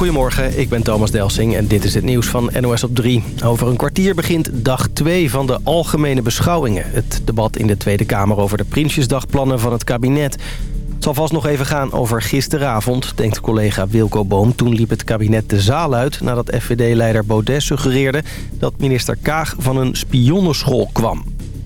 Goedemorgen, ik ben Thomas Delsing en dit is het nieuws van NOS op 3. Over een kwartier begint dag 2 van de algemene beschouwingen. Het debat in de Tweede Kamer over de Prinsjesdagplannen van het kabinet. Het zal vast nog even gaan over gisteravond, denkt collega Wilco Boom. Toen liep het kabinet de zaal uit nadat FVD-leider Baudet suggereerde... dat minister Kaag van een spionnenschool kwam.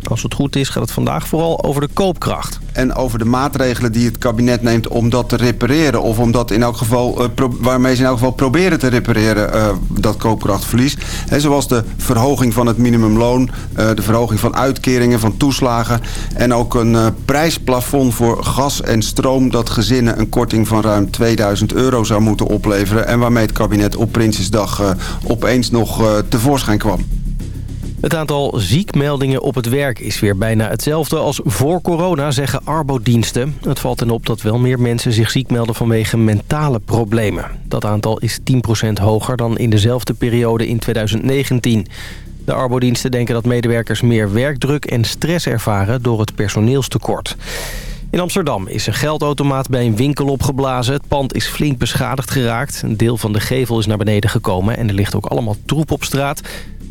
Als het goed is gaat het vandaag vooral over de koopkracht. En over de maatregelen die het kabinet neemt om dat te repareren. Of om dat in elk geval, uh, waarmee ze in elk geval proberen te repareren, uh, dat koopkrachtverlies. He, zoals de verhoging van het minimumloon, uh, de verhoging van uitkeringen, van toeslagen. En ook een prijsplafond voor gas en stroom dat gezinnen een korting van ruim 2000 euro zou moeten opleveren. En waarmee het kabinet op Prinsjesdag opeens nog tevoorschijn kwam. Het aantal ziekmeldingen op het werk is weer bijna hetzelfde als voor corona, zeggen arbodiensten. Het valt en op dat wel meer mensen zich ziek melden vanwege mentale problemen. Dat aantal is 10% hoger dan in dezelfde periode in 2019. De arbodiensten denken dat medewerkers meer werkdruk en stress ervaren door het personeelstekort. In Amsterdam is een geldautomaat bij een winkel opgeblazen. Het pand is flink beschadigd geraakt. Een deel van de gevel is naar beneden gekomen en er ligt ook allemaal troep op straat.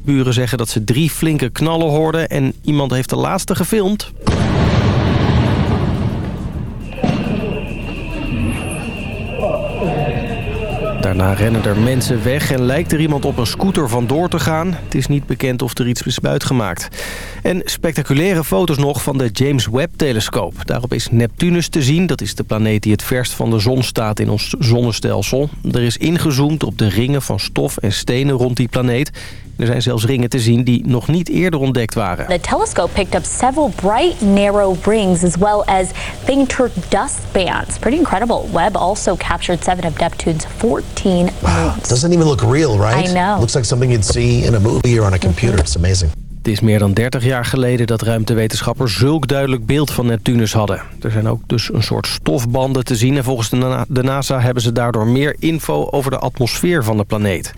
Buren zeggen dat ze drie flinke knallen hoorden en iemand heeft de laatste gefilmd. Daarna rennen er mensen weg en lijkt er iemand op een scooter vandoor te gaan. Het is niet bekend of er iets is buitgemaakt. En spectaculaire foto's nog van de James Webb-telescoop. Daarop is Neptunus te zien. Dat is de planeet die het verst van de zon staat in ons zonnestelsel. Er is ingezoomd op de ringen van stof en stenen rond die planeet. Er zijn zelfs ringen te zien die nog niet eerder ontdekt waren. The telescope picked up several bright narrow rings as well as fainter dust bands. Pretty incredible. Webb also captured seven of Neptune's 14 moons. Doesn't even look real, right? I know. Looks like something you'd see in a movie or on a computer. It's amazing. Het is meer dan 30 jaar geleden dat ruimtewetenschappers zulk duidelijk beeld van Neptunus hadden. Er zijn ook dus een soort stofbanden te zien en volgens de NASA hebben ze daardoor meer info over de atmosfeer van de planeet.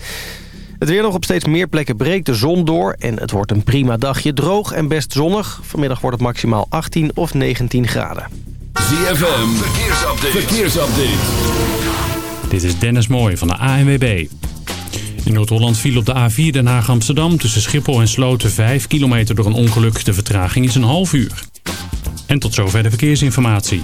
Het weer nog op steeds meer plekken breekt de zon door en het wordt een prima dagje droog en best zonnig. Vanmiddag wordt het maximaal 18 of 19 graden. ZFM, verkeersupdate. verkeersupdate. Dit is Dennis Mooij van de ANWB. In Noord-Holland viel op de A4 Den Haag-Amsterdam tussen Schiphol en Sloten 5 kilometer door een ongeluk. De vertraging is een half uur. En tot zover de verkeersinformatie.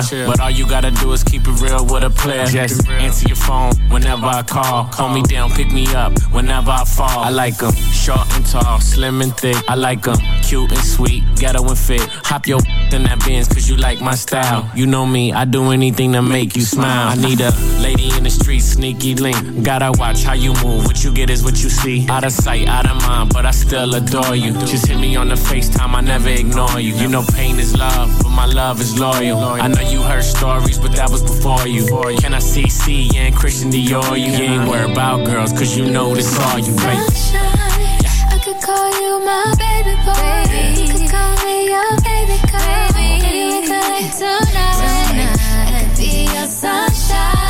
A player, but all you gotta do is keep it real with a player. Just answer your phone whenever I call. Call me down, pick me up whenever I fall. I like like 'em short and tall, slim and thick. I like like 'em cute and sweet, ghetto and fit. Hop your in that Benz cause you like my style. You know me, I do anything to make you smile. I need a lady in the street, sneaky link. Gotta watch how you move. What you get is what you see. Out of sight, out of mind, but I still adore you. Just hit me on the FaceTime, I never ignore you. You know pain is love, but my love is loyal. I know you heard stories, but that was before you. Can I see C and Christian Dior? You ain't worried about girls, cause you know this all you right. Sunshine, I could call you my baby boy. You could call me your baby girl. Maybe we could like tonight. I could be your sunshine.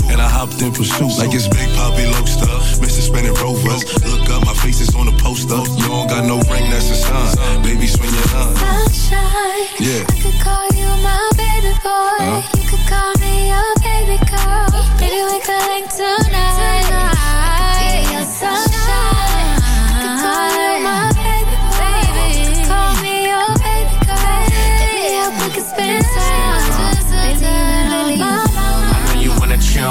and I hopped in pursuit. Like it's Big Poppy Loaster. Mr. Spinning Rovers. Look up, my face is on the poster. You don't got no ring, that's a sign. Baby, swing your line. Sunshine, Yeah.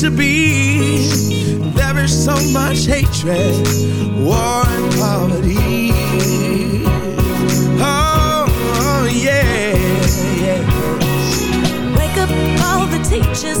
To be. There is so much hatred, war and poverty. Oh, oh, yeah, yeah. Wake up all the teachers,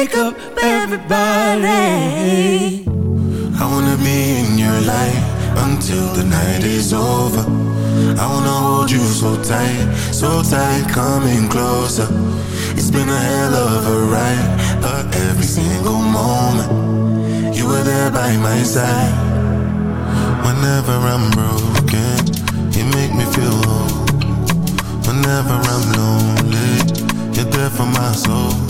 Wake up, everybody. I wanna be in your life until the night is over. I wanna hold you so tight, so tight, coming closer. It's been a hell of a ride, but every single moment you were there by my side. Whenever I'm broken, you make me feel whole. Whenever I'm lonely, you're there for my soul.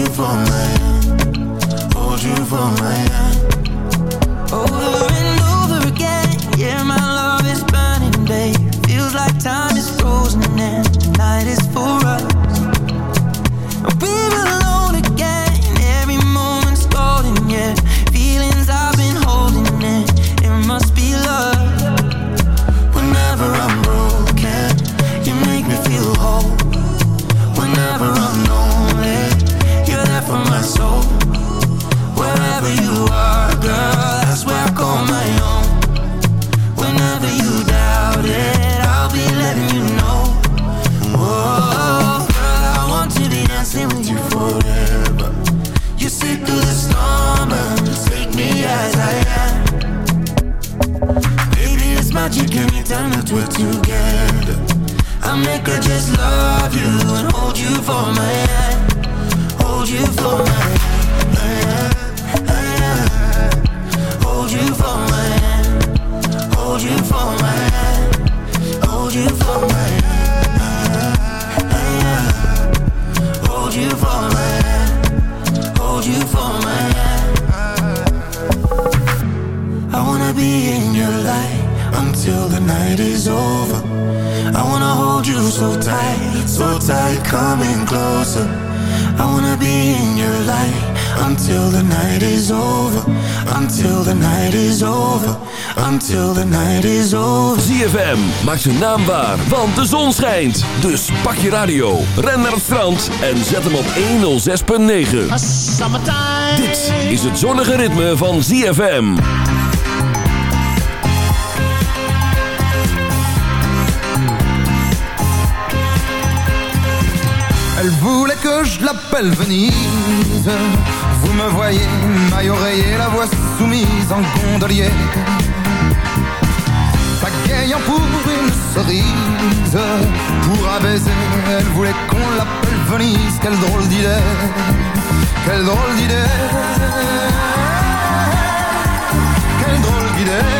you for my hand, hold you for my hand. Oh, zijn naam waar, want de zon schijnt. Dus pak je radio, ren naar het strand en zet hem op 106.9. Dit is het zonnige ritme van ZFM. Elle voulait que je l'appelle Venise. Vous me voyez, maille oreiller, la voix soumise en gondolier. Pagayant pour une cerise, pour un elle voulait qu'on l'appelle Venise. Quelle drôle d'idée, quelle drôle d'idée, quelle drôle d'idée.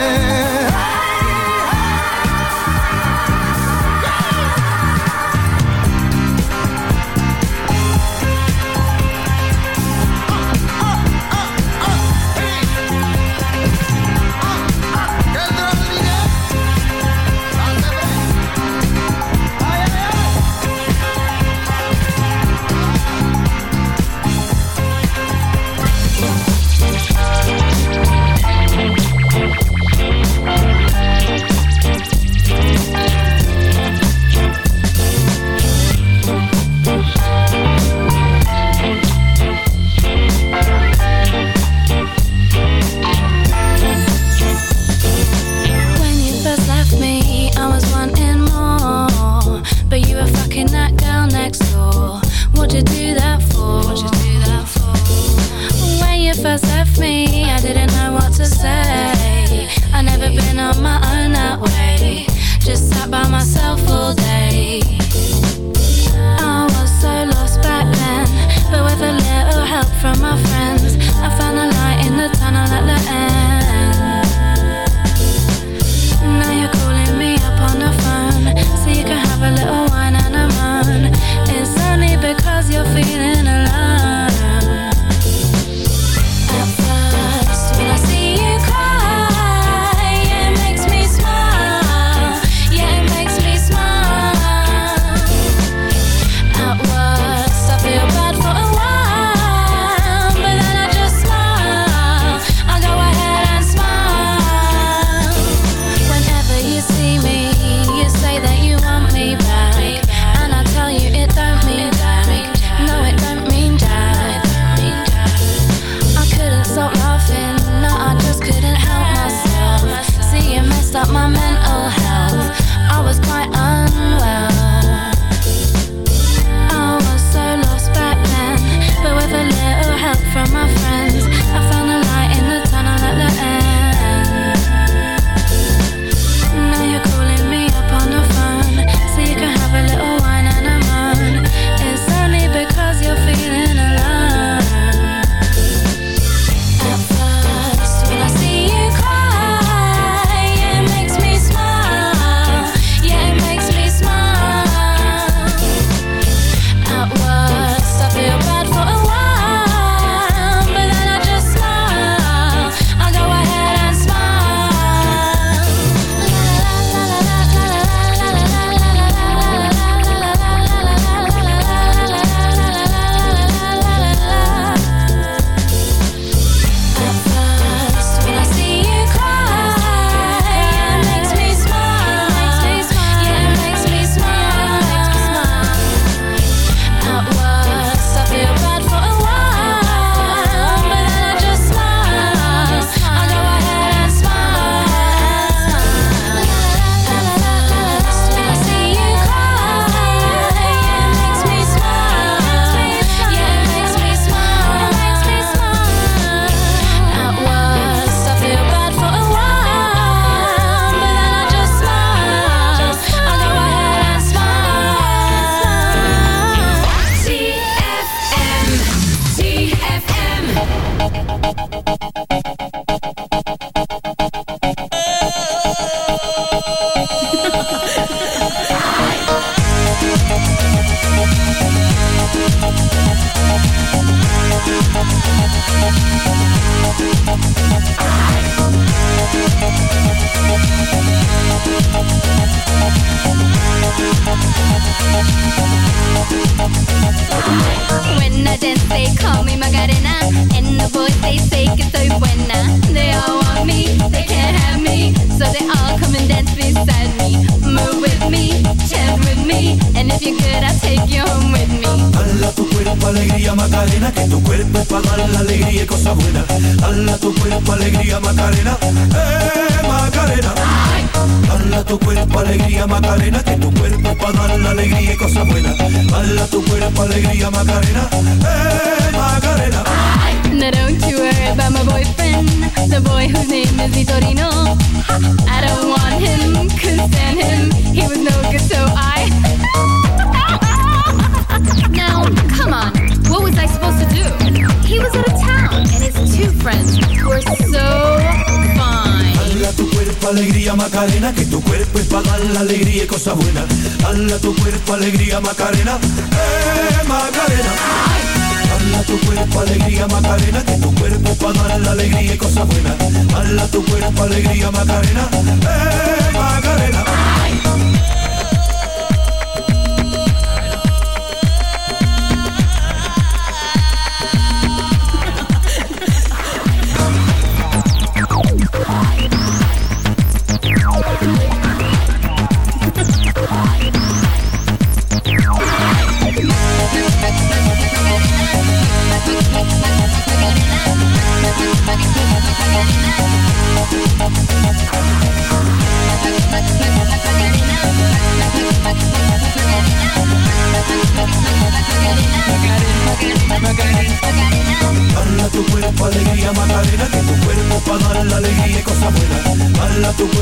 Macarena,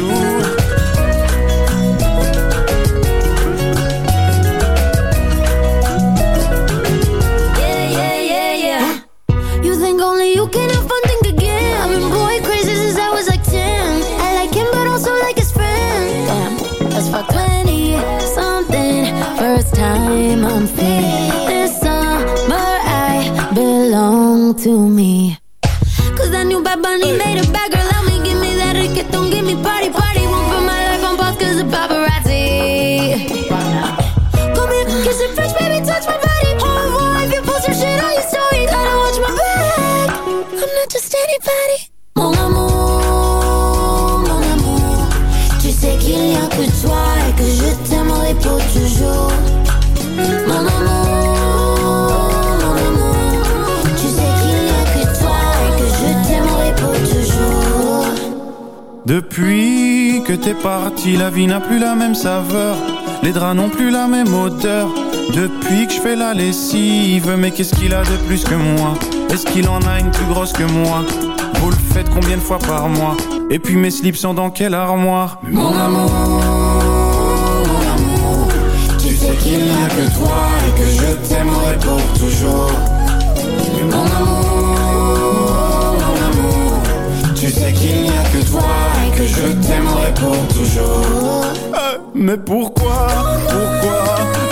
pour. Yeah, yeah, yeah, yeah. You think only you can have fun, think again. I've been boy crazy since I was like 10. I like him, but also like his friend. Damn, that's for 20 something. First time I'm free. This summer I belong to me. Cause that new Bad Bunny Mon amour, mon amour. Tu sais qu'il n'y a que toi et que je t'aimerai pour toujours. Mon amour, mon amour. Tu sais qu'il n'y a que toi et que je t'aimerai pour toujours. Depuis que t'es parti, la vie n'a plus la même saveur. Les draps n'ont plus la même odeur. Depuis que je fais la lessive, mais qu'est-ce qu'il a de plus que moi? Est-ce qu'il en a une plus grosse que moi? Vous le faites combien de fois par mois Et puis mes slips sont dans quelle armoire Mon amour, mon amour, tu sais qu'il n'y a que toi et que je t'aimerai pour toujours. Mais mon amour, mon amour, tu sais qu'il n'y a que toi et que je t'aimerai pour toujours. Euh, Mais pourquoi, pourquoi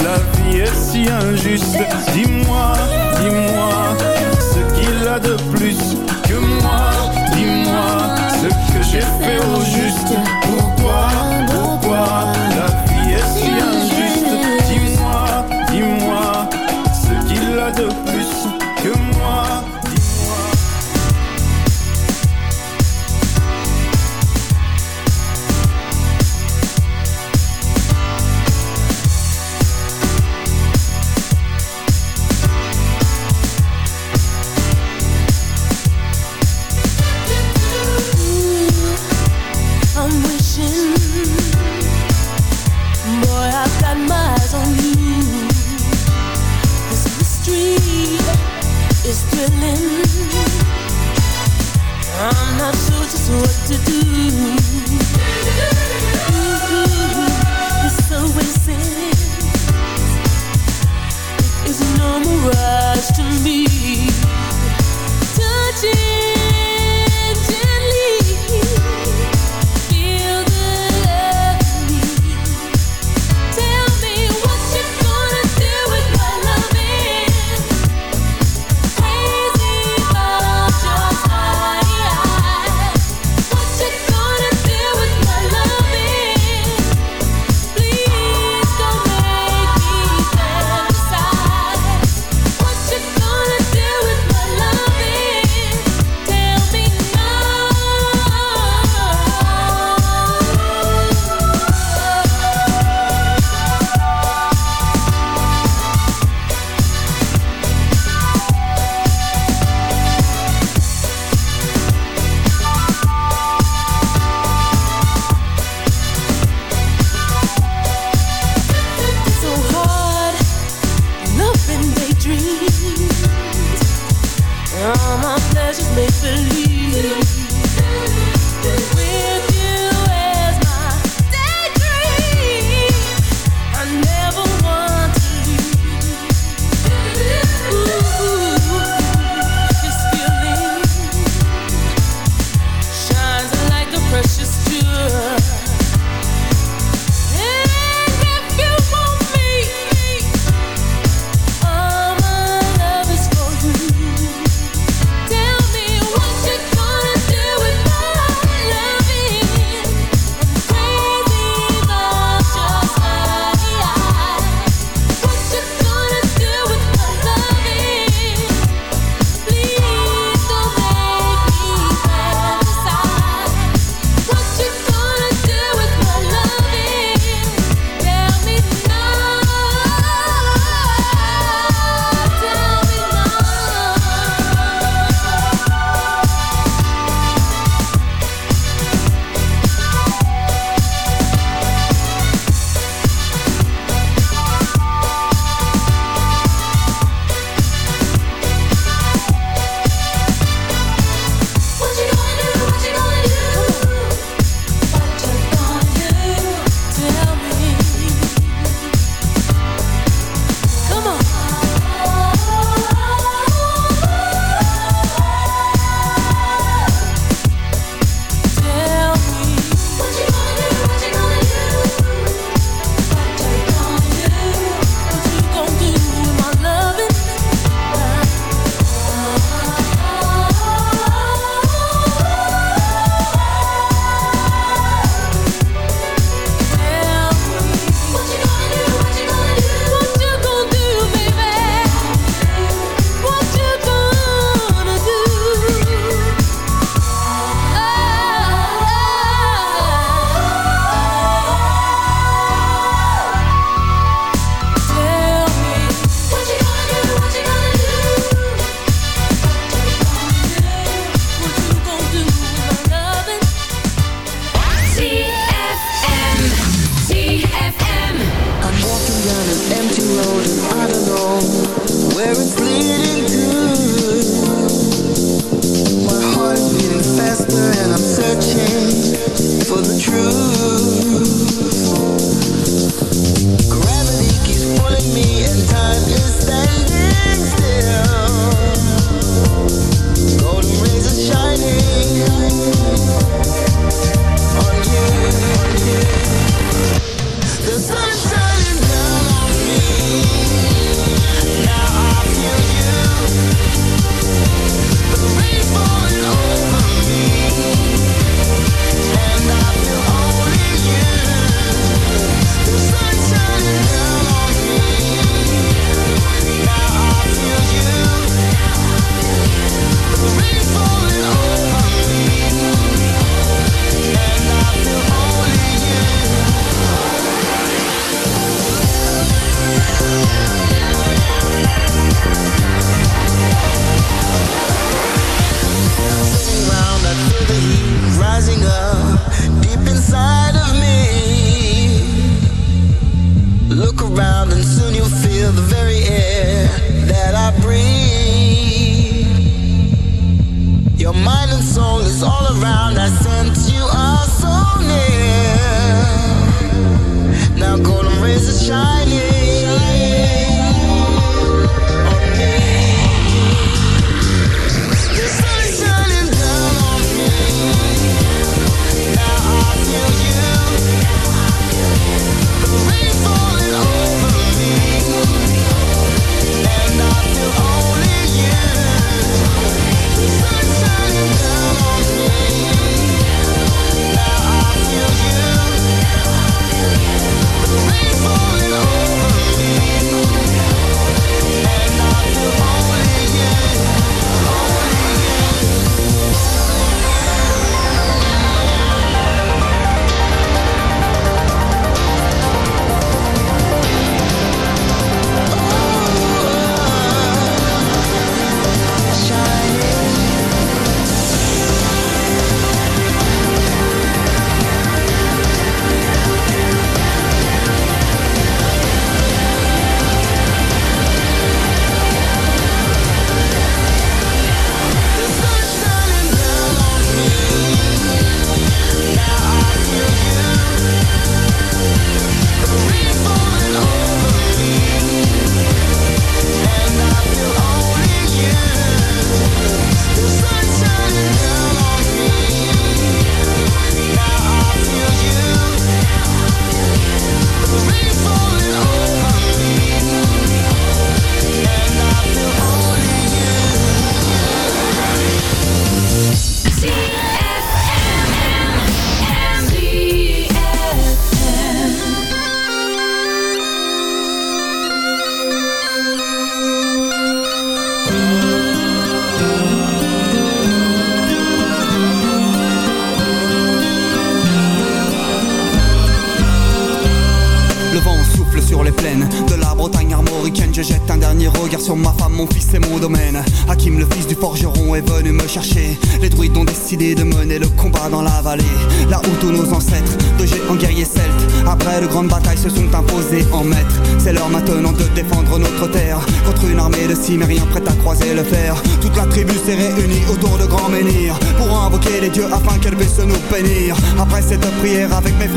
la vie est si injuste? Dis-moi, dis-moi ce qu'il a de plus que moi. Dis-moi ce que j'ai fait au juste. Pourquoi, pourquoi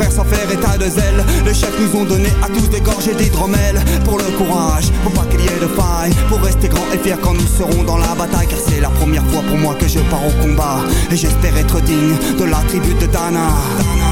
frères sans faire état de zèle. Les chefs nous ont donné à tous des gorges et des dromelles. Pour le courage, pour pas qu'il y ait de faille. Pour rester grand et fier quand nous serons dans la bataille. Car c'est la première fois pour moi que je pars au combat. Et j'espère être digne de la tribu de Dana. Dana.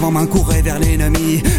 vraiment courait vers l'ennemi.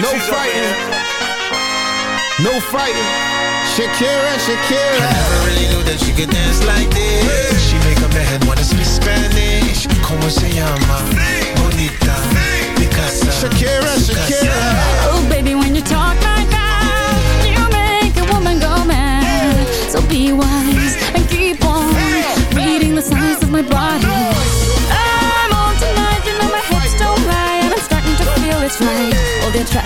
No fighting. No fighting. Shakira, Shakira. I never really knew that she could dance like this. She make a man wanna speak Spanish. Como se llama? Bonita. Picasa. Shakira, Shakira. Oh, baby, when you talk like that, you make a woman go mad. So be wise and keep on reading the signs of my body. I'm on tonight, you know my hips don't lie, and I'm starting to feel it's right. All the attraction,